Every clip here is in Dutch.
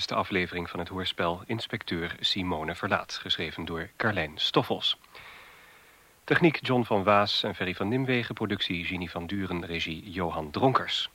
is de aflevering van het hoorspel Inspecteur Simone Verlaat, geschreven door Carlijn Stoffels. Techniek John van Waas en Ferry van Nimwegen, productie Genie van Duren, regie Johan Dronkers.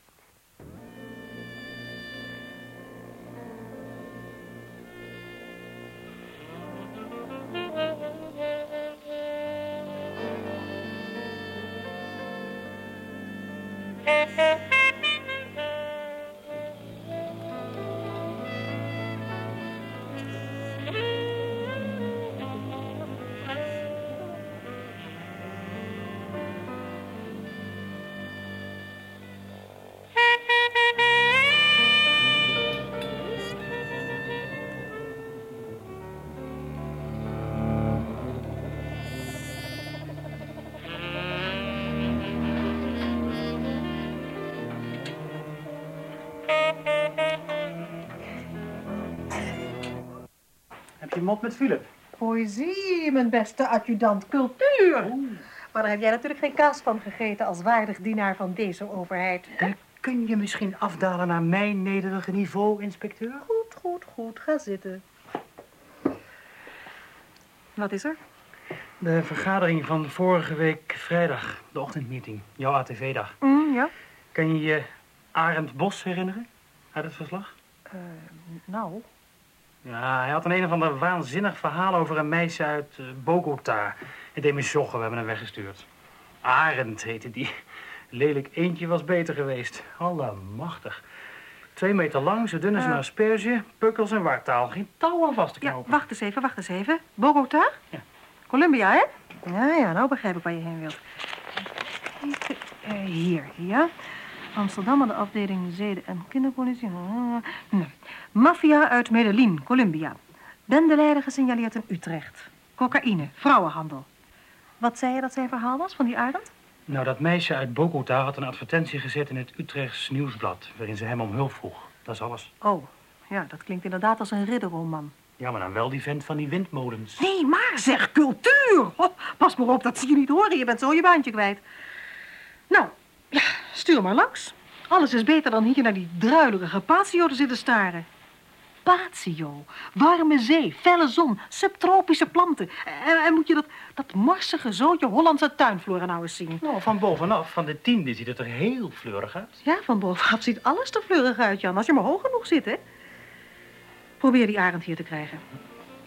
Je mop met Philip? Poëzie, mijn beste adjudant, cultuur. Maar daar heb jij natuurlijk geen kaas van gegeten als waardig dienaar van deze overheid. Kun je misschien afdalen naar mijn nederige niveau, inspecteur? Goed, goed, goed. Ga zitten. Wat is er? De vergadering van vorige week vrijdag, de ochtendmeeting, jouw ATV-dag. Mm, ja? Kan je je Arend Bos herinneren uit het verslag? Eh, nou, Ja, hij had een een of ander waanzinnig verhaal over een meisje uit eh, Bogota. Het deed me joggen, we hebben hem weggestuurd. Arend heette die. Lelijk eentje was beter geweest. Allemachtig. Twee meter lang, zo dun als een Eh. asperge, pukkels en wartaal. Geen touw aan vast te ja, knopen. wacht eens even, wacht eens even. Bogota? Ja. Columbia, hè? Ja, ja, nou begrijp ik waar je heen wilt. Eh, hier, ja. Amsterdam aan de afdeling Zeden en Kinderpolitie. Nou, Maffia uit Medellin, Colombia. Bendeleider gesignaleerd in Utrecht. Cocaïne, vrouwenhandel. Wat zei je dat zijn verhaal was van die Arend? Nou, dat meisje uit Bogota had een advertentie gezet in het Utrechts Nieuwsblad... waarin ze hem om hulp vroeg. Dat is alles. Oh, ja, dat klinkt inderdaad als een ridderroman. Ja, maar dan wel die vent van die windmolens. Nee, maar zeg, cultuur! Oh, pas maar op dat ze je niet horen, je bent zo je baantje kwijt. Nou, ja, stuur maar langs. Alles is beter dan hier naar die druilerige patio te zitten staren. Patio, warme zee, felle zon, subtropische planten. En, en moet je dat, dat morsige zootje Hollandse tuinflora nou eens zien. Nou, van bovenaf, van de tiende, ziet het er heel fleurig uit. Ja, van bovenaf ziet alles er fleurig uit, Jan. Als je maar hoog genoeg zit, hè. Probeer die arend hier te krijgen.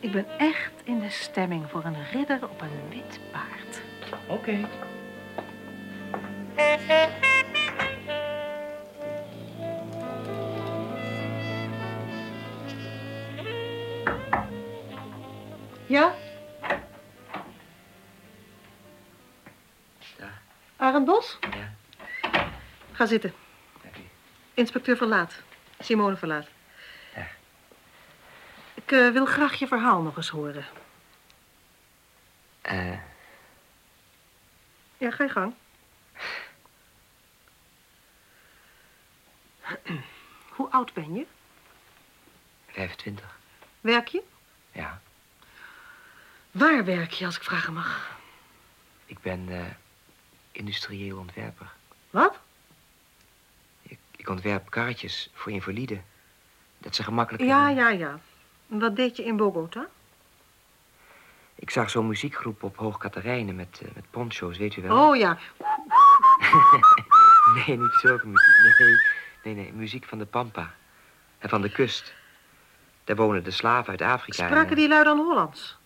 Ik ben echt in de stemming voor een ridder op een wit paard. Oké. Ja? Ja. Arend Bos? Ja. Ga zitten. Inspecteur Verlaat. Simone Verlaat. Ja. Ik eh, wil graag je verhaal nog eens horen. Eh, Ja, ga je gang. Hoe oud ben je? 25. Werk je? Ja. Waar werk je, als ik vragen mag? Ik ben eh, industrieel ontwerper. Wat? Ik, ik ontwerp karretjes voor invaliden. Dat ze gemakkelijk... Ja, ja, ja. Wat deed je in Bogota? Ik zag zo'n muziekgroep op Hoog Katerijnen met, eh, met poncho's, weet u wel? Oh ja. Nee, niet zulke muziek. Nee, nee, nee. Muziek van de Pampa. En van de kust. Daar wonen de slaven uit Afrika. en, Spraken eh, die lui dan Hollands?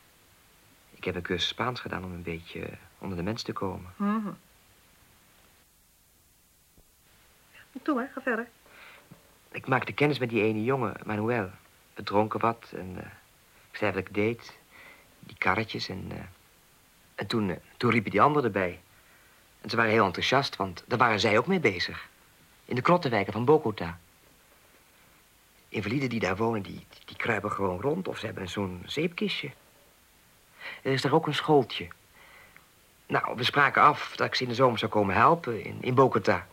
Ik heb een cursus Spaans gedaan om een beetje onder de mens te komen. Mhm. Doe maar, ga verder. Ik maakte kennis met die ene jongen, Manuel. We dronken wat en eh, ik zei wat ik deed. Die karretjes en... eh, en toen, eh, toen riepen die anderen erbij. En ze waren heel enthousiast, want daar waren zij ook mee bezig. In de klottenwijken van Bogota. Invaliden die daar wonen, die, die kruipen gewoon rond of ze hebben zo'n zeepkistje. Er is daar ook een schooltje. Nou, we spraken af dat ik ze in de zomer zou komen helpen in, in Bogota.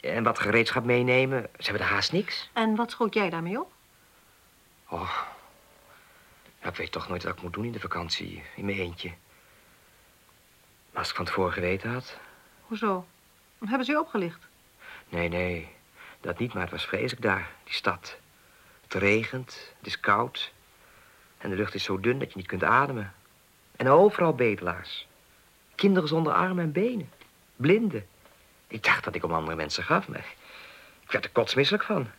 En wat gereedschap meenemen. Ze hebben er haast niks. En wat schoot jij daarmee op? Oh. Ik weet toch nooit wat ik moet doen in de vakantie. In mijn eentje. Maar als ik van tevoren geweten had. Hoezo? Hebben ze je opgelicht? Nee, nee. Dat niet, maar het was vreselijk daar, die stad. Het regent, het is koud. En de lucht is zo dun dat je niet kunt ademen. En overal bedelaars. Kinderen zonder armen en benen. Blinden. Ik dacht dat ik om andere mensen gaf, maar ik werd er kotsmisselijk van.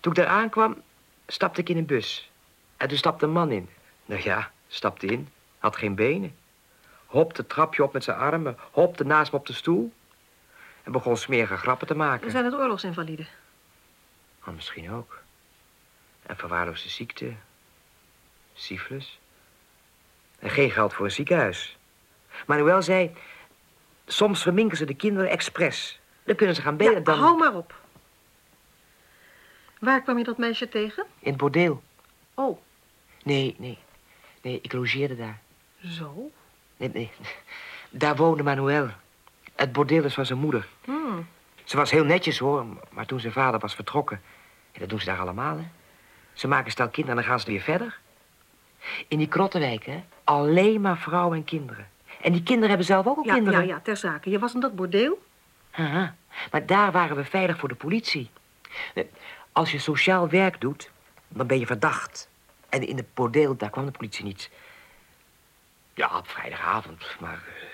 Toen ik daar aankwam, stapte ik in een bus. En toen stapte een man in. Nou ja, stapte in. Had geen benen. Hopte het trapje op met zijn armen. Hopte naast me op de stoel. En begon smerige grappen te maken. Zijn het oorlogsinvaliden? Oh, misschien ook. En verwaarloosde ziekte. Syphilis. En geen geld voor een ziekenhuis. Manuel zei... Soms verminken ze de kinderen expres. Dan kunnen ze gaan bedelen, Ja, dan... hou maar op. Waar kwam je dat meisje tegen? In het bordeel. Oh, Nee, nee. Nee, ik logeerde daar. zo. Nee, nee. Daar woonde Manuel. Het bordeel is van zijn moeder. Hmm. Ze was heel netjes, hoor. Maar toen zijn vader was vertrokken... En dat doen ze daar allemaal, hè. Ze maken stel kinderen en dan gaan ze weer verder. In die krottenwijk, hè. Alleen maar vrouwen en kinderen. En die kinderen hebben zelf ook al Ja, kinderen. ja, ja, ter zake. Je was in dat bordeel? Aha. Maar daar waren we veilig voor de politie. Eh, Als je sociaal werk doet, dan ben je verdacht. En in het bordeel, daar kwam de politie niet. Ja, op vrijdagavond, maar... eh,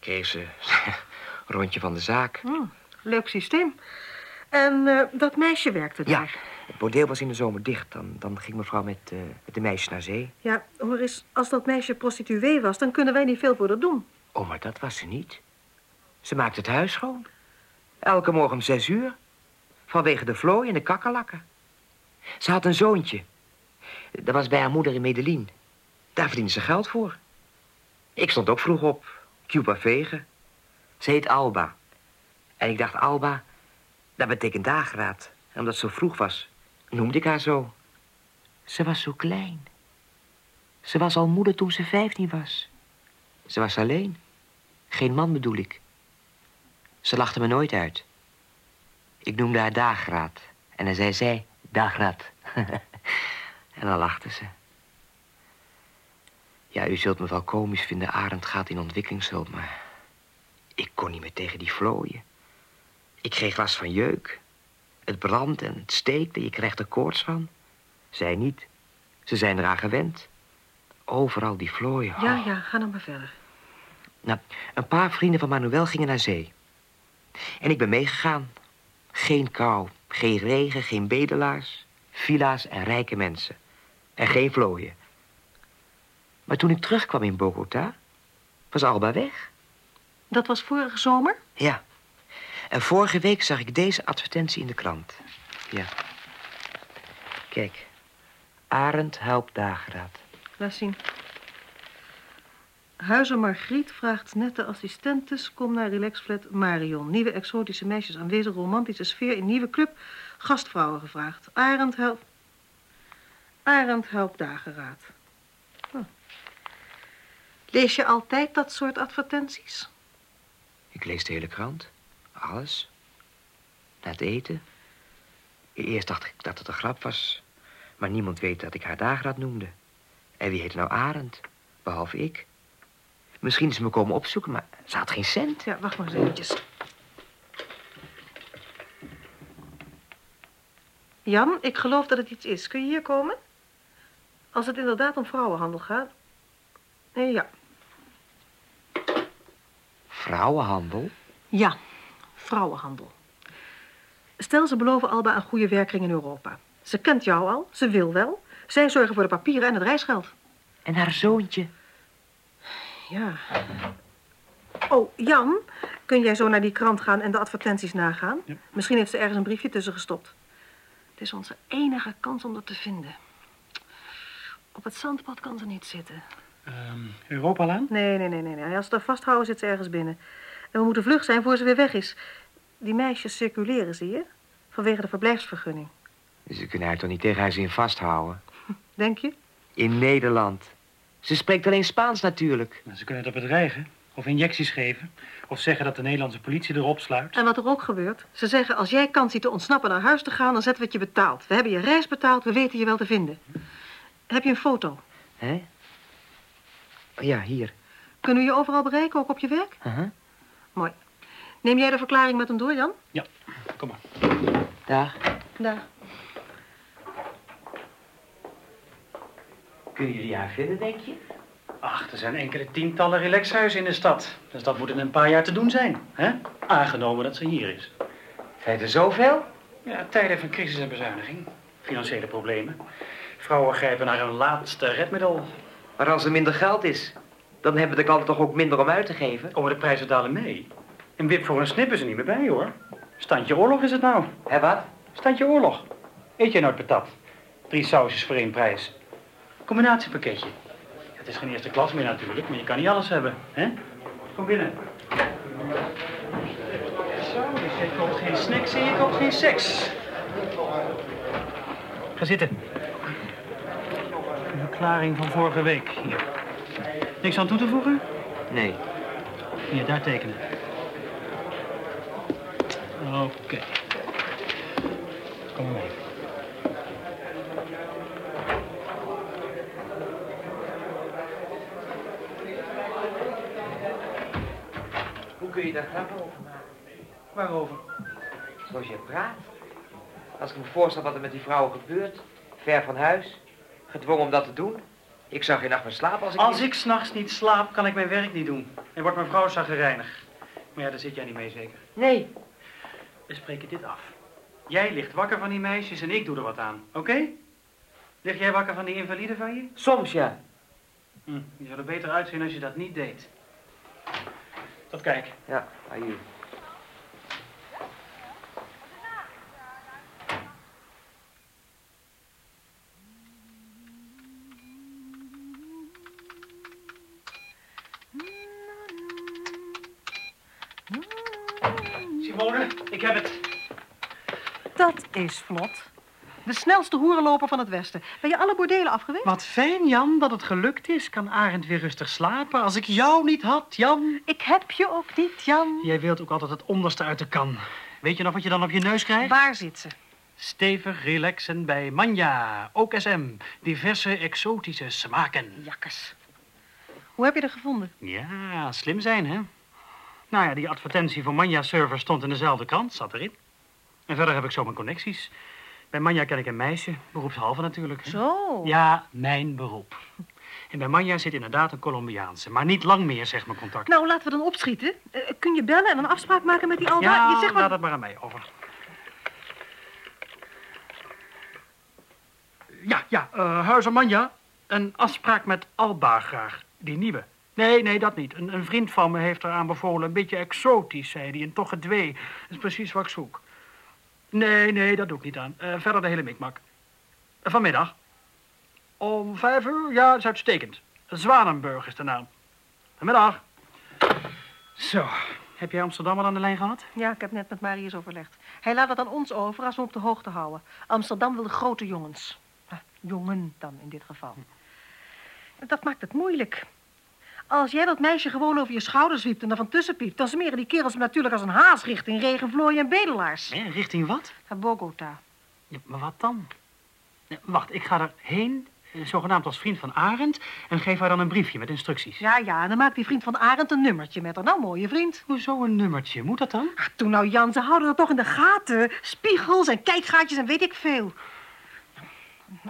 kreeg ze een rondje van de zaak. Hmm, leuk systeem. En eh, dat meisje werkte Ja, daar? Het bordeel was in de zomer dicht. Dan, dan ging mevrouw met, eh, met de meisjes naar zee. Ja, hoor eens, als dat meisje prostituee was, dan kunnen wij niet veel voor haar doen. Oh, maar dat was ze niet. Ze maakte het huis schoon. Elke morgen om zes uur. Vanwege de vlooi en de kakkerlakken. Ze had een zoontje. Dat was bij haar moeder in Medellin. Daar verdiende ze geld voor. Ik stond ook vroeg op. Cuba vegen. Ze heet Alba. En ik dacht, Alba, dat betekent dageraad. En omdat ze zo vroeg was, noemde ik haar zo. Ze was zo klein. Ze was al moeder toen ze vijftien was. Ze was alleen. Geen man bedoel ik. Ze lachte me nooit uit. Ik noemde haar dageraad. En dan zei zij, dageraad. en dan lachte ze. Ja, u zult me wel komisch vinden, Arend gaat in ontwikkelingshulp, maar... Ik kon niet meer tegen die vlooien. Ik kreeg last van jeuk. Het brandt en het steekt en je krijgt er koorts van. Zij niet. Ze zijn eraan gewend. Overal die vlooien. Ja, Oh. ja, ga dan maar verder. Nou, een paar vrienden van Manuel gingen naar zee. En ik ben meegegaan. Geen kou, geen regen, geen bedelaars. Villa's en rijke mensen. En geen vlooien. Maar toen ik terugkwam in Bogota, was Alba weg. Dat was vorige zomer? Ja. En vorige week zag ik deze advertentie in de krant. Ja. Kijk. Arend helpt dageraad. Laat zien. Huizen Margriet vraagt nette assistentes. Kom naar Relaxflat Marion. Nieuwe exotische meisjes aanwezig. Romantische sfeer in nieuwe club. Gastvrouwen gevraagd. Arend helpt... Arend helpt dageraad. Lees je altijd dat soort advertenties? Ik lees de hele krant. Alles. Na het eten. Eerst dacht ik dat het een grap was. Maar niemand weet dat ik haar dageraad noemde. En wie heet nou Arend? Behalve ik. Misschien is ze me komen opzoeken, maar ze had geen cent. Ja, wacht maar eens eventjes. Jan, ik geloof dat het iets is. Kun je hier komen? Als het inderdaad om vrouwenhandel gaat. Ja. Vrouwenhandel? Ja, vrouwenhandel. Stel, ze beloven Alba een goede werking in Europa. Ze kent jou al, ze wil wel. Zij zorgen voor de papieren en het reisgeld. En haar zoontje? Ja. Oh, Jan, kun jij zo naar die krant gaan en de advertenties nagaan? Ja. Misschien heeft ze ergens een briefje tussen gestopt. Het is onze enige kans om dat te vinden. Op het zandpad kan ze niet zitten. Ehm Europalaan? Nee, nee, nee, nee, nee. Als ze haar vasthouden, zit ze ergens binnen. En we moeten vlug zijn voor ze weer weg is. Die meisjes circuleren, zie je? Vanwege de verblijfsvergunning. Ze kunnen haar toch niet tegen haar zin vasthouden? Denk je? In Nederland. Ze spreekt alleen Spaans natuurlijk. Nou, Ze kunnen het bedreigen. Of injecties geven. Of zeggen dat de Nederlandse politie erop sluit. En wat er ook gebeurt. Ze zeggen, als jij kans ziet te ontsnappen naar huis te gaan, dan zetten we het je betaald. We hebben je reis betaald, we weten je wel te vinden. Heb je een foto? Hè? Oh, Ja, hier. Kunnen we je overal bereiken, ook op je werk? Aha. Mooi. Neem jij de verklaring met hem door, Jan? Ja, kom maar. Daar, daar. Kun je die haar verder, denk je? Ach, er zijn enkele tientallen relaxhuizen in de stad. Dus dat moet in een paar jaar te doen zijn, hè? Aangenomen dat ze hier is. Zijn er zoveel? Ja, tijden van crisis en bezuiniging. Financiële problemen. Vrouwen grijpen naar hun laatste redmiddel. Maar als er minder geld is, dan hebben de klanten toch ook minder om uit te geven? Oh, maar de prijzen dalen mee. Een wip voor een snip is er niet meer bij, hoor. Standje oorlog is het nou. Hé, wat? Standje oorlog. Eet jij nooit patat? Drie sausjes voor één prijs. Combinatiepakketje. Het is geen eerste klas meer natuurlijk, maar je kan niet alles hebben, hè? Kom binnen. Zo, dus jij koopt geen snacks en je koopt geen seks. Ga zitten. Een verklaring van vorige week, hier. Niks aan toe te voegen? Nee. Hier, daar tekenen. Oké. Kom maar mee. Hoe kun je daar grappen over maken? Waarover? Zoals je praat. Als ik me voorstel wat er met die vrouwen gebeurt, ver van huis, gedwongen om dat te doen. Ik zou geen nacht meer slapen als ik... Als ik s'nachts niet slaap, kan ik mijn werk niet doen. En wordt mijn vrouw zaggerijnig. Maar ja, daar zit jij niet mee zeker. Nee. We spreken dit af. Jij ligt wakker van die meisjes en ik doe er wat aan, oké? Lig jij wakker van die invalide van je? Soms ja. Hm, je zou er beter uitzien als je dat niet deed. Tot kijk. Ja, aju. Simone, ik heb het. Dat is vlot. De snelste hoerenloper van het Westen. Ben je alle bordelen afgewezen? Wat fijn, Jan, dat het gelukt is. Kan Arend weer rustig slapen. Als ik jou niet had, Jan. Ik heb je ook niet, Jan. Jij wilt ook altijd het onderste uit de kan. Weet je nog wat je dan op je neus krijgt? Waar zit ze? Stevig relaxen bij Manja, ook SM. Diverse exotische smaken. Jakkes. Hoe heb je er gevonden? Ja, slim zijn, hè? Nou ja, die advertentie voor Manja-server stond in dezelfde krant, zat erin. En verder heb ik zo mijn connecties. Bij Manja ken ik een meisje, beroepshalve natuurlijk. hè? Zo. Ja, mijn beroep. En bij Manja zit inderdaad een Colombiaanse, maar niet lang meer, zegt mijn contact. Nou, laten we dan opschieten. Eh, kun je bellen en een afspraak maken met die Alba? ja, je zegt laat maar... het maar aan mij over. Ja, ja, eh Huizen Manja. Een afspraak met Alba graag. Die nieuwe. Nee, nee, dat niet. Een, een vriend van me heeft eraan bevolen. Een beetje exotisch, zei hij. En toch gedwee. Dat is precies wat ik zoek. Nee, nee, dat doe ik niet aan. Eh, verder de hele mikmak. Vanmiddag. Om vijf uur? Ja, dat is uitstekend. Zwanenburg is de naam. Vanmiddag. Zo, heb jij Amsterdam al aan de lijn gehad? Ja, ik heb net met Marius overlegd. Hij laat het aan ons over als we op de hoogte houden. Amsterdam wil de grote jongens. Ah, jongen dan in dit geval. Dat maakt het moeilijk. Als jij dat meisje gewoon over je schouders wiept en er van tussen piept... dan smeren die kerels hem natuurlijk als een haas richting regenvlooien en bedelaars. Richting wat? Naar Bogota. Ja, maar wat dan? Nee, wacht, ik ga erheen, eh, zogenaamd als vriend van Arend... en geef haar dan een briefje met instructies. Ja, ja, en dan maakt die vriend van Arend een nummertje met haar. Nou, mooie vriend. Hoezo een nummertje? Moet dat dan? Ach, toen nou, Jan, ze houden er toch in de gaten. Spiegels en kijkgaatjes en weet ik veel.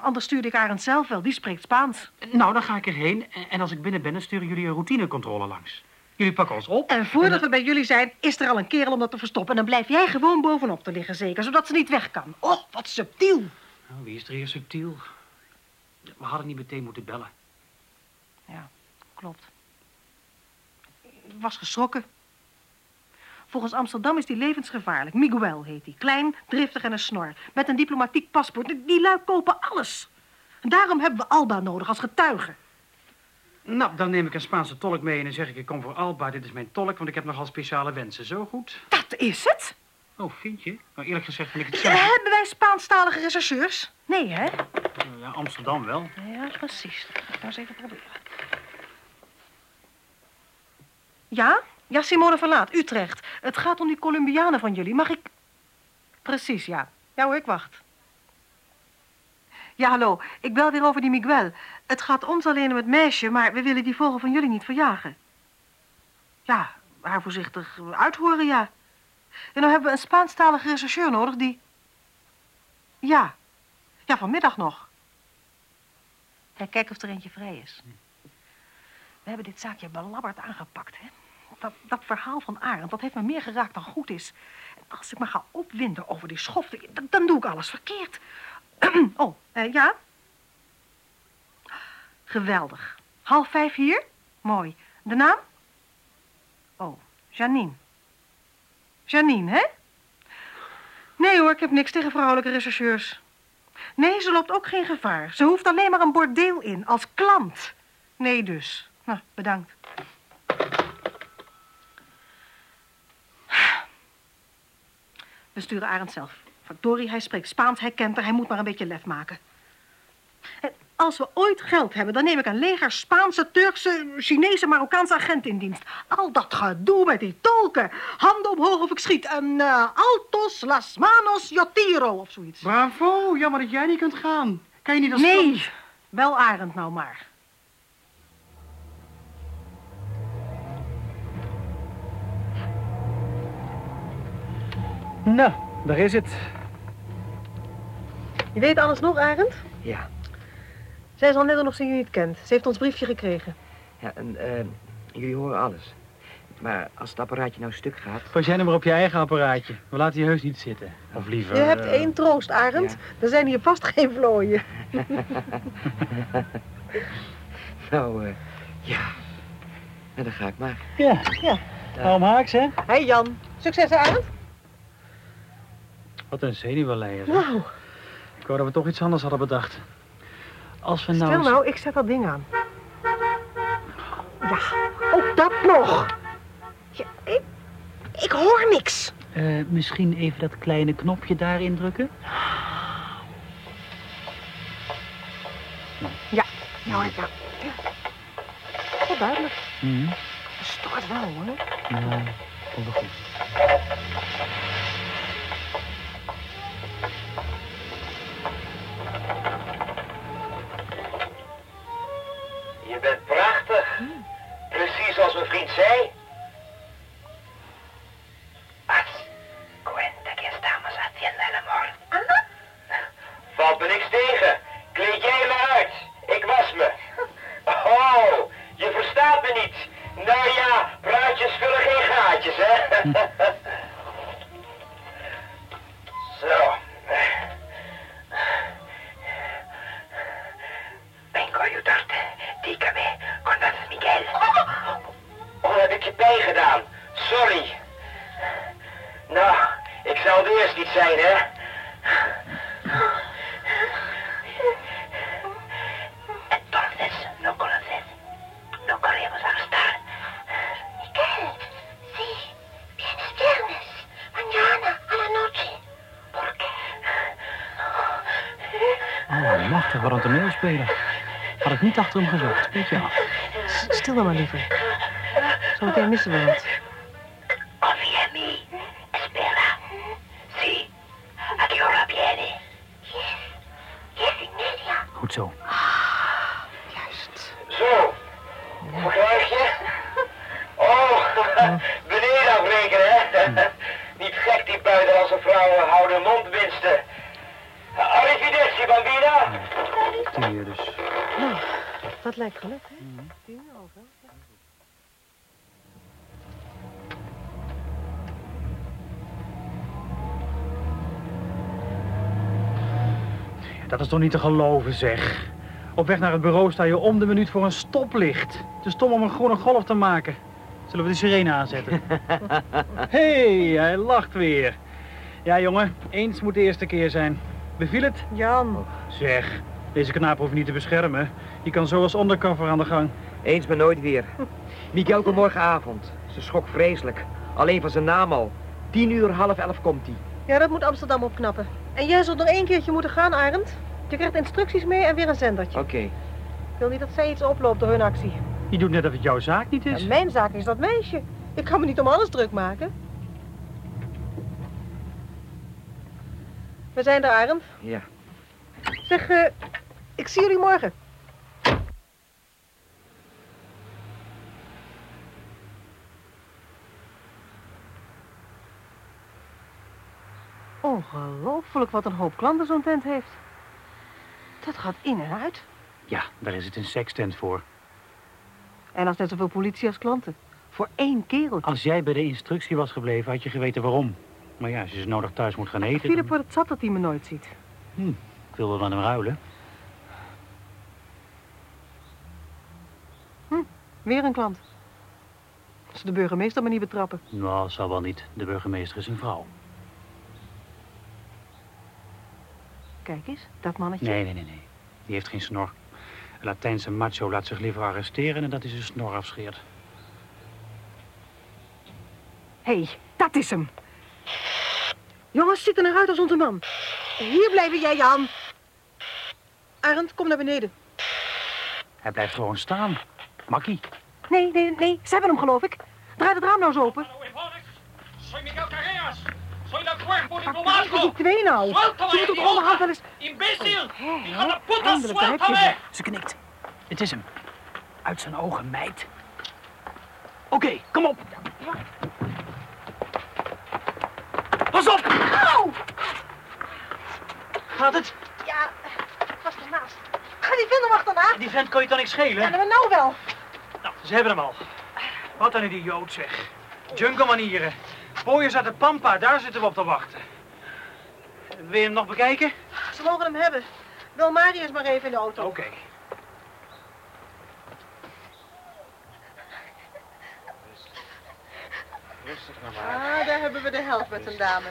Anders stuurde ik Arend zelf wel, die spreekt Spaans. Nou, dan ga ik erheen en- en als ik binnen ben... dan sturen jullie een routinecontrole langs. Jullie pakken ons op. En voordat dan- we bij jullie zijn, is er al een kerel om dat te verstoppen. En dan blijf jij gewoon bovenop te liggen, zeker, zodat ze niet weg kan. Oh, wat subtiel. Nou, wie is er hier subtiel? We hadden niet meteen moeten bellen. Ja, klopt. Ik was geschrokken. Volgens Amsterdam is die levensgevaarlijk. Miguel heet hij. Klein, driftig en een snor. Met een diplomatiek paspoort. Die- Die lui kopen alles. En daarom hebben we Alba nodig als getuige. Nou, dan neem ik een Spaanse tolk mee en dan zeg ik... ik kom voor Alba, dit is mijn tolk, want ik heb nogal speciale wensen. Zo goed? Dat is het. Oh, vind je? Nou, eerlijk gezegd vind ik het Eh, zelf... Hebben wij Spaanstalige rechercheurs? Nee, hè? Ja, Amsterdam wel. Ja, precies. Dat ga ik nou eens even proberen. Ja? Ja, Simone Verlaat, Utrecht. Het gaat om die Colombianen van jullie. Mag ik... Precies, ja. Ja hoor, ik wacht. Ja, hallo. Ik bel weer over die Miguel. Het gaat ons alleen om het meisje, maar we willen die vogel van jullie niet verjagen. Ja, haar voorzichtig uithoren, ja. En dan hebben we een Spaanstalige rechercheur nodig die... Ja. Ja, vanmiddag nog. Hij kijkt of er eentje vrij is. We hebben dit zaakje belabberd aangepakt, hè? Dat, dat verhaal van Arend, dat heeft me meer geraakt dan goed is. Als ik me ga opwinden over die schofte, dan, dan doe ik alles verkeerd. oh, eh, ja? Geweldig. Half vijf hier? Mooi. De naam? Oh, Janine. Janine, hè? Nee hoor, ik heb niks tegen vrouwelijke rechercheurs. Nee, ze loopt ook geen gevaar. Ze hoeft alleen maar een bordeel in, als klant. Nee dus. Nou, bedankt. We sturen Arend zelf. Factorie, hij spreekt Spaans, hij kent er, hij moet maar een beetje lef maken. En als we ooit geld hebben, dan neem ik een leger Spaanse, Turkse, Chinese, Marokkaanse agenten in dienst. Al dat gedoe met die tolken. Handen omhoog of ik schiet. Een uh, Altos, Las Manos, Yotiro of zoiets. Bravo, jammer dat jij niet kunt gaan. Kan je niet als... Nee, bel Arend nou maar. Nou, daar is het. Je weet alles nog, Arend? Ja. Zij zal net doen of ze je niet kent. Ze heeft ons briefje gekregen. Ja, en eh, jullie horen alles. Maar als het apparaatje nou stuk gaat... Pas jij nou maar op je eigen apparaatje. We laten je heus niet zitten. Of liever... Je hebt eh, één troost, Arend. ja. Er zijn hier vast geen vlooien. Nou, eh, ja. En dan ga ik maar. Ja, Ja. Waarom haaks, hè? Hé Jan. Succes, Arend. Wat een zenuwleier. zeg. Nou, Ik wou dat we toch iets anders hadden bedacht. Als we nou... stil eens- nou, ik zet dat ding aan. Ja, ook dat nog. Ja, ik, ik hoor niks. Eh, misschien even dat kleine knopje daar indrukken? Ja, nou, ja. ja. Heel duidelijk. Mhm. Het stort wel, hoor. Ja, komt wel goed. Machtig, wat een toneelspeler. Had ik niet achter hem gezocht. Beetje af. S- Stil dan maar liever. Zometeen missen we wat. Gelukt, hè? Tien uur over. Ja. Dat is toch niet te geloven, zeg. Op weg naar het bureau sta je om de minuut voor een stoplicht. Te stom om een groene golf te maken. Zullen we de sirene aanzetten? Hé, hey, hij lacht weer. Ja, jongen, eens moet de eerste keer zijn. Beviel het? Jan, Zeg, deze knaap hoef je niet te beschermen. Die kan zo als undercover aan de gang. Eens maar nooit weer. Miguel komt morgenavond. Ze schrok vreselijk. Alleen van zijn naam al. Tien uur, half elf komt hij. ja, dat moet Amsterdam opknappen. En jij zult nog één keertje moeten gaan, Arend. Je krijgt instructies mee en weer een zendertje. Oké. Ik wil niet dat zij iets oploopt door hun actie. Je doet net of het jouw zaak niet is. Ja, mijn zaak is dat meisje. Ik kan me niet om alles druk maken. We zijn er, Arend. Ja. Zeg, eh, ik zie jullie morgen. Ongelooflijk wat een hoop klanten zo'n tent heeft. Dat gaat in en uit. Ja, daar is het een sekstent voor. En als net zoveel politie als klanten. Voor één kerel. Als jij bij de instructie was gebleven, had je geweten waarom. Maar ja, als je ze nodig thuis moet gaan eten... Philip dan- wordt het zat dat hij me nooit ziet. Hm, ik wilde dan hem ruilen. Weer een klant. Als ze de burgemeester maar niet betrappen. Nou, zal wel niet. De burgemeester is een vrouw. Kijk eens, dat mannetje. Nee, nee, nee, nee. Die heeft geen snor. Een Latijnse macho laat zich liever arresteren en dat hij zijn snor afscheert. Hé, hey, dat is hem. Jongens, ziet er naar uit als onze man. Hier blijven jij, Jan. Arend, kom naar beneden. Hij blijft gewoon staan. Makkie. Nee, nee, nee, ze hebben hem geloof ik. Draai het raam nou eens open. Soy Miguel Carreras. Soy del cuerpo diplomático. die twee nou? Ze moeten toch onderhand wel eens... De heb je suéltame. ze. Knikt. Het is hem. Uit zijn ogen, meid. Oké, kom op. Pas op! Auw! Gaat het? Ja, was ernaast. Ga die vent hem achterna. Die vent kan je dan niks schelen? Ja, nou wel. Ze hebben hem al. Wat een idioot zeg. Jungle manieren. Pooiers uit de Pampa, daar zitten we op te wachten. Wil je hem nog bekijken? Ze mogen hem hebben. Bel Marius maar even in de auto. Oké. Ah, daar hebben we de helft met een dame.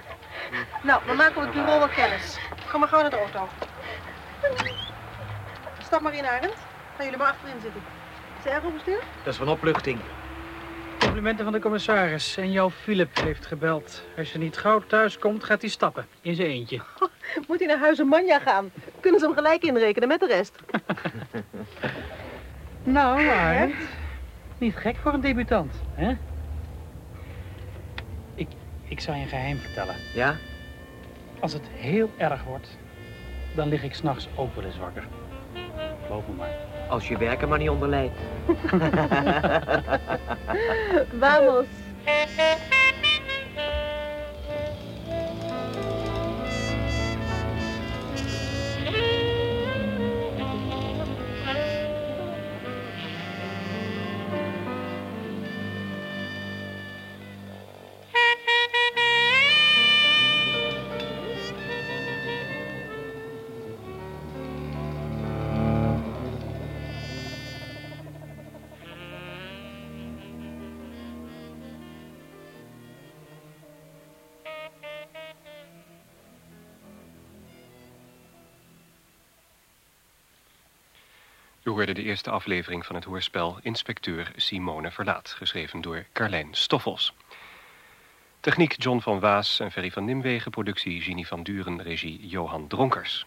Nou, we maken op het bureau wel kennis. Kom maar gewoon naar de auto. Stap maar in, Arend. Gaan jullie maar achterin zitten. Is hij erg overstuur? Dat is van opluchting. Complimenten van de commissaris. En jouw Philip heeft gebeld. Als je niet gauw thuis komt, gaat hij stappen. In zijn eentje. Moet hij naar huizen Manja gaan? Kunnen ze hem gelijk inrekenen met de rest? Nou, Arend. Niet gek voor een debutant, hè? Ik, ik zal je een geheim vertellen. Ja? Als het heel erg wordt, dan lig ik s'nachts ook wel eens wakker. Geloof me maar. Als je werken maar niet onderlijdt. Vamos. U hoorde de eerste aflevering van het hoorspel Inspecteur Simone Verlaat, geschreven door Carlijn Stoffels. Techniek John van Waas en Ferry van Nimwegen, productie Ginny van Duren, regie Johan Dronkers.